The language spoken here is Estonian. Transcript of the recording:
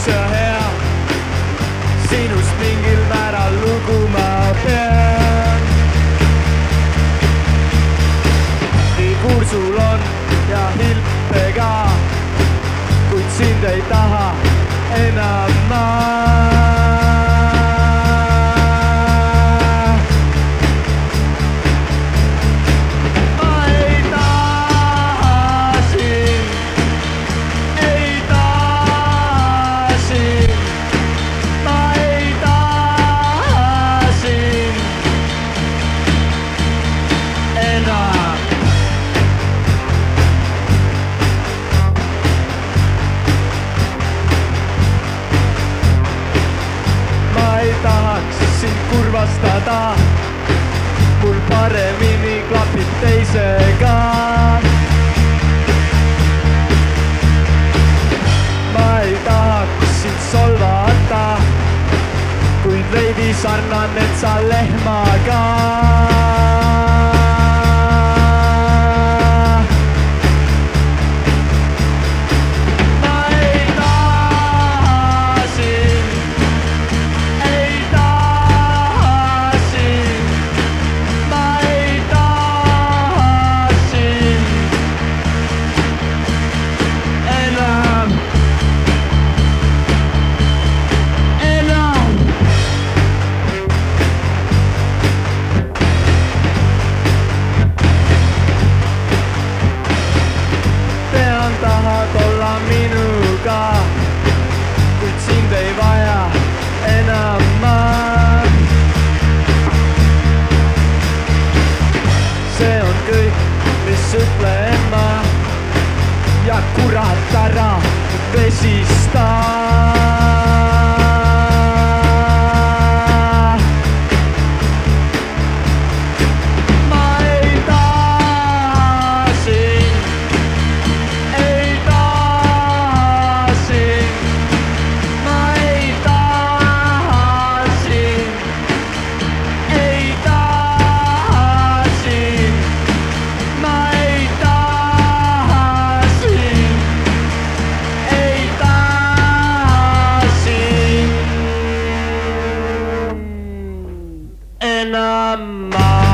üldse hea. sinust mingil määral lugu ma pean. nii kursul on ja hilpe ka, kuid sind ei taha enam ma sind kurvastada, mul paremini klapib teisega. ma ei tahaks sind solvata, kuid veidi sarnaned sa lehmaga see on kõik, mis ütlen ma. ja kurat ära, vesista in.